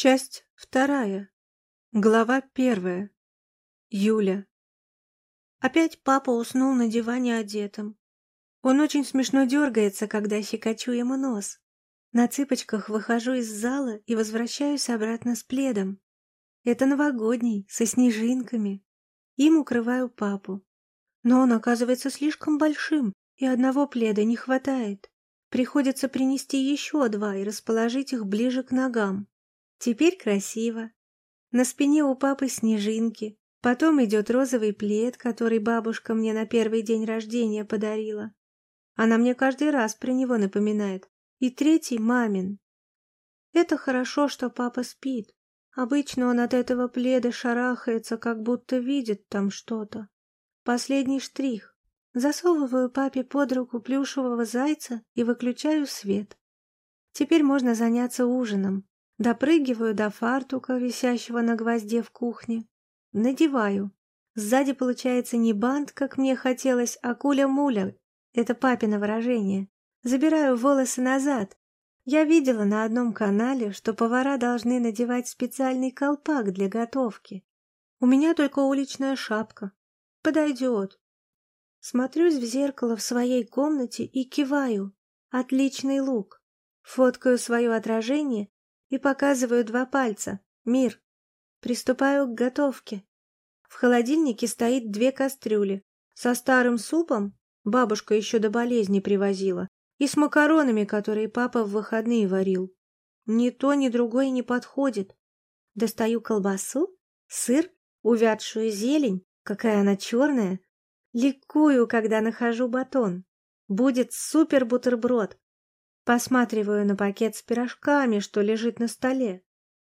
Часть вторая. Глава первая. Юля. Опять папа уснул на диване одетым. Он очень смешно дергается, когда щекочу ему нос. На цыпочках выхожу из зала и возвращаюсь обратно с пледом. Это новогодний, со снежинками. Им укрываю папу. Но он оказывается слишком большим, и одного пледа не хватает. Приходится принести еще два и расположить их ближе к ногам. Теперь красиво. На спине у папы снежинки. Потом идет розовый плед, который бабушка мне на первый день рождения подарила. Она мне каждый раз про него напоминает. И третий — мамин. Это хорошо, что папа спит. Обычно он от этого пледа шарахается, как будто видит там что-то. Последний штрих. Засовываю папе под руку плюшевого зайца и выключаю свет. Теперь можно заняться ужином. Допрыгиваю до фартука, висящего на гвозде в кухне. Надеваю. Сзади получается не бант, как мне хотелось, а куля-муля. Это папино выражение. Забираю волосы назад. Я видела на одном канале, что повара должны надевать специальный колпак для готовки. У меня только уличная шапка. Подойдет. Смотрюсь в зеркало в своей комнате и киваю. Отличный лук. Фоткаю свое отражение и показываю два пальца. Мир. Приступаю к готовке. В холодильнике стоит две кастрюли. Со старым супом, бабушка еще до болезни привозила, и с макаронами, которые папа в выходные варил. Ни то, ни другое не подходит. Достаю колбасу, сыр, увядшую зелень, какая она черная. Ликую, когда нахожу батон. Будет супер бутерброд. Посматриваю на пакет с пирожками, что лежит на столе.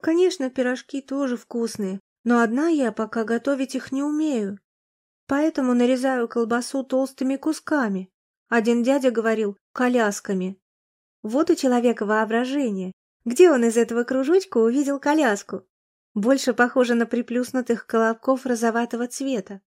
Конечно, пирожки тоже вкусные, но одна я пока готовить их не умею. Поэтому нарезаю колбасу толстыми кусками. Один дядя говорил «колясками». Вот у человека воображение. Где он из этого кружочка увидел коляску? Больше похоже на приплюснутых колобков розоватого цвета.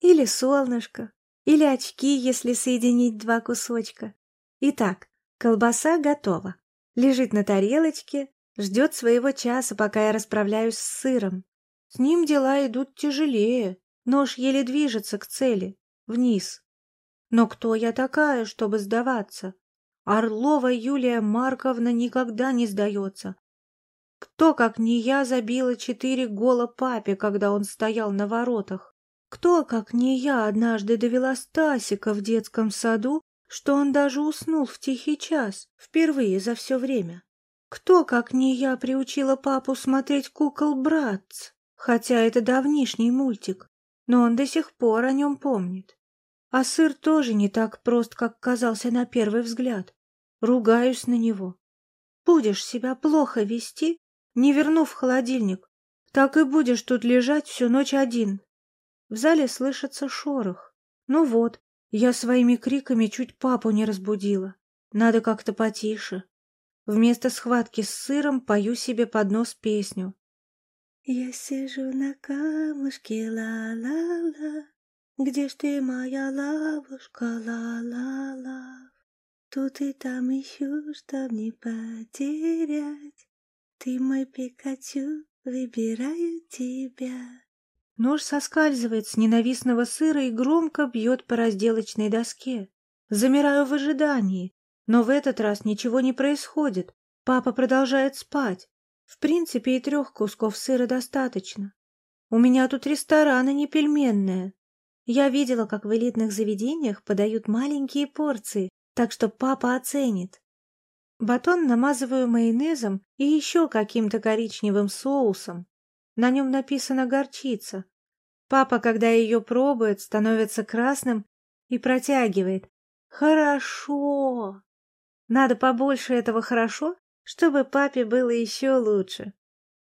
Или солнышко, или очки, если соединить два кусочка. Итак, Колбаса готова. Лежит на тарелочке, ждет своего часа, пока я расправляюсь с сыром. С ним дела идут тяжелее. Нож еле движется к цели, вниз. Но кто я такая, чтобы сдаваться? Орлова Юлия Марковна никогда не сдается. Кто, как не я, забила четыре гола папе, когда он стоял на воротах? Кто, как не я, однажды довела Стасика в детском саду что он даже уснул в тихий час, впервые за все время. Кто, как не я, приучила папу смотреть кукол «Братц», хотя это давнишний мультик, но он до сих пор о нем помнит. А сыр тоже не так прост, как казался на первый взгляд. Ругаюсь на него. Будешь себя плохо вести, не вернув холодильник, так и будешь тут лежать всю ночь один. В зале слышится шорох. Ну вот, я своими криками чуть папу не разбудила. Надо как-то потише. Вместо схватки с сыром пою себе под нос песню. Я сижу на камушке, ла-ла-ла, Где ж ты, моя лавушка, ла-ла-ла? Тут и там ищу, чтоб не потерять. Ты мой Пикачу, выбираю тебя. Нож соскальзывает с ненавистного сыра и громко бьет по разделочной доске. Замираю в ожидании, но в этот раз ничего не происходит. Папа продолжает спать. В принципе, и трех кусков сыра достаточно. У меня тут ресторан, а не пельменная. Я видела, как в элитных заведениях подают маленькие порции, так что папа оценит. Батон намазываю майонезом и еще каким-то коричневым соусом. На нем написано горчица. Папа, когда ее пробует, становится красным и протягивает. Хорошо. Надо побольше этого хорошо, чтобы папе было еще лучше.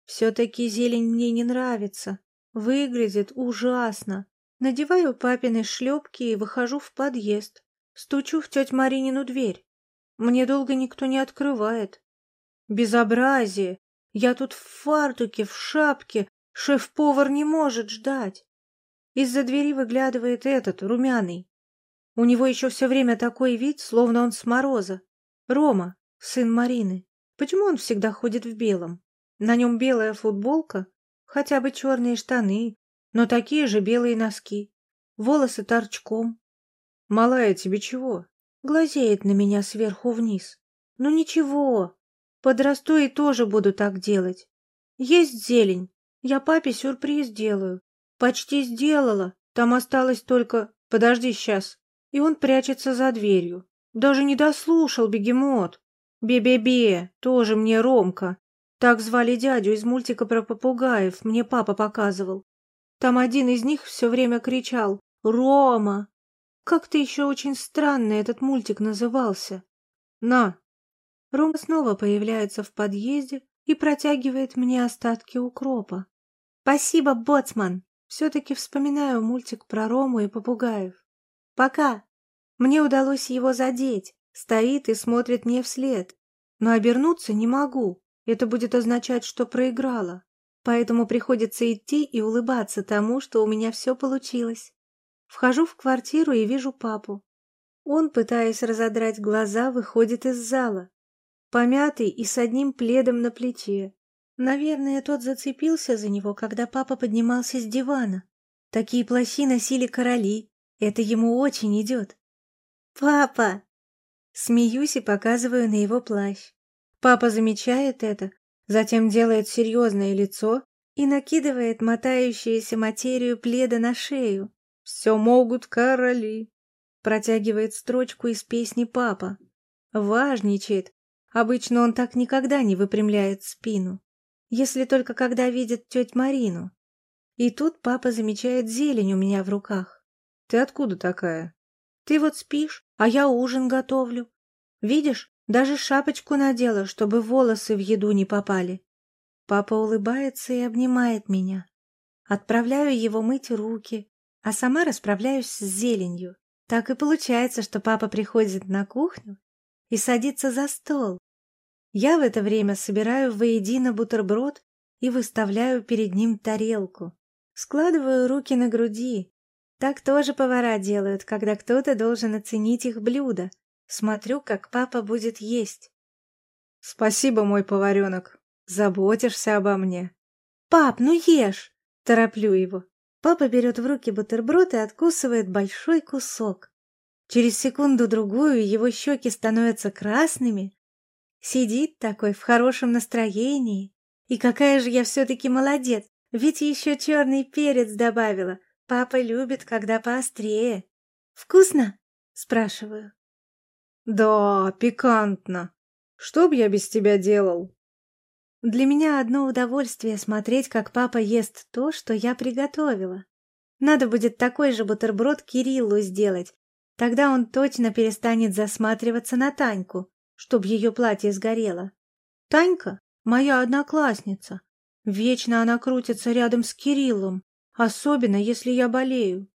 Все-таки зелень мне не нравится. Выглядит ужасно. Надеваю папины шлепки и выхожу в подъезд. Стучу в теть Маринину дверь. Мне долго никто не открывает. Безобразие! Я тут в фартуке, в шапке. Шеф-повар не может ждать. Из-за двери выглядывает этот, румяный. У него еще все время такой вид, словно он с мороза. Рома, сын Марины. Почему он всегда ходит в белом? На нем белая футболка, хотя бы черные штаны, но такие же белые носки, волосы торчком. Малая, тебе чего? Глазеет на меня сверху вниз. Ну ничего, подрасту и тоже буду так делать. Есть зелень, я папе сюрприз делаю. Почти сделала, там осталось только... Подожди сейчас. И он прячется за дверью. Даже не дослушал бегемот. Бе-бе-бе, тоже мне Ромка. Так звали дядю из мультика про попугаев, мне папа показывал. Там один из них все время кричал «Рома!». Как-то еще очень странно этот мультик назывался. На! Рома снова появляется в подъезде и протягивает мне остатки укропа. Спасибо, боцман! Все-таки вспоминаю мультик про Рому и попугаев. Пока! Мне удалось его задеть. Стоит и смотрит мне вслед. Но обернуться не могу. Это будет означать, что проиграла. Поэтому приходится идти и улыбаться тому, что у меня все получилось. Вхожу в квартиру и вижу папу. Он, пытаясь разодрать глаза, выходит из зала. Помятый и с одним пледом на плече. Наверное, тот зацепился за него, когда папа поднимался с дивана. Такие плащи носили короли. Это ему очень идет. «Папа!» Смеюсь и показываю на его плащ. Папа замечает это, затем делает серьезное лицо и накидывает мотающуюся материю пледа на шею. «Все могут короли», протягивает строчку из песни папа. Важничает. Обычно он так никогда не выпрямляет спину. Если только когда видит теть Марину. И тут папа замечает зелень у меня в руках. «Ты откуда такая?» «Ты вот спишь, а я ужин готовлю. Видишь, даже шапочку надела, чтобы волосы в еду не попали». Папа улыбается и обнимает меня. Отправляю его мыть руки, а сама расправляюсь с зеленью. Так и получается, что папа приходит на кухню и садится за стол. Я в это время собираю воедино бутерброд и выставляю перед ним тарелку. Складываю руки на груди. Так тоже повара делают, когда кто-то должен оценить их блюдо. Смотрю, как папа будет есть. Спасибо, мой поваренок. Заботишься обо мне. Пап, ну ешь! Тороплю его. Папа берет в руки бутерброд и откусывает большой кусок. Через секунду-другую его щеки становятся красными, Сидит такой в хорошем настроении. И какая же я все-таки молодец, ведь еще черный перец добавила. Папа любит, когда поострее. «Вкусно?» — спрашиваю. «Да, пикантно. Что б я без тебя делал?» Для меня одно удовольствие смотреть, как папа ест то, что я приготовила. Надо будет такой же бутерброд Кириллу сделать. Тогда он точно перестанет засматриваться на Таньку чтоб ее платье сгорело. Танька — моя одноклассница. Вечно она крутится рядом с Кириллом, особенно если я болею.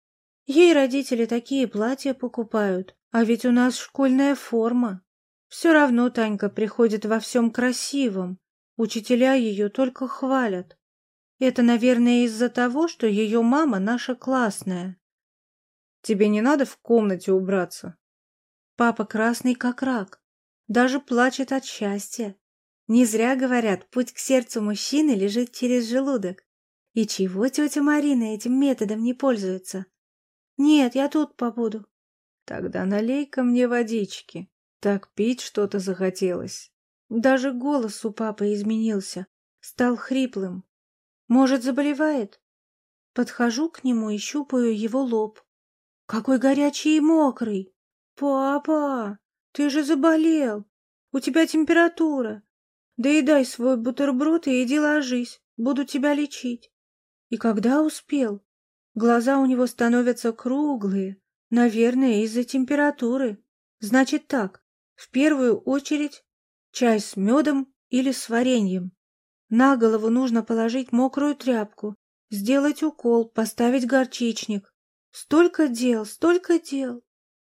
Ей родители такие платья покупают, а ведь у нас школьная форма. Все равно Танька приходит во всем красивом. Учителя ее только хвалят. Это, наверное, из-за того, что ее мама наша классная. Тебе не надо в комнате убраться? Папа красный как рак. Даже плачет от счастья. Не зря говорят, путь к сердцу мужчины лежит через желудок. И чего тетя Марина этим методом не пользуется? Нет, я тут побуду. Тогда налей-ка мне водички. Так пить что-то захотелось. Даже голос у папы изменился, стал хриплым. Может, заболевает? Подхожу к нему и щупаю его лоб. Какой горячий и мокрый! Папа! «Ты же заболел! У тебя температура! Доедай свой бутерброд и иди ложись, буду тебя лечить!» И когда успел? Глаза у него становятся круглые, наверное, из-за температуры. Значит так, в первую очередь чай с медом или с вареньем. На голову нужно положить мокрую тряпку, сделать укол, поставить горчичник. Столько дел, столько дел.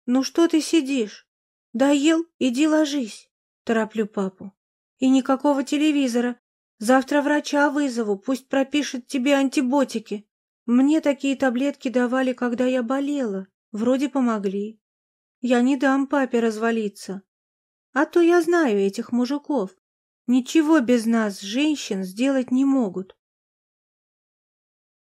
Ну что ты сидишь? «Доел? Иди ложись!» — тороплю папу. «И никакого телевизора. Завтра врача вызову, пусть пропишет тебе антиботики. Мне такие таблетки давали, когда я болела. Вроде помогли. Я не дам папе развалиться. А то я знаю этих мужиков. ничего без нас, женщин, сделать не могут.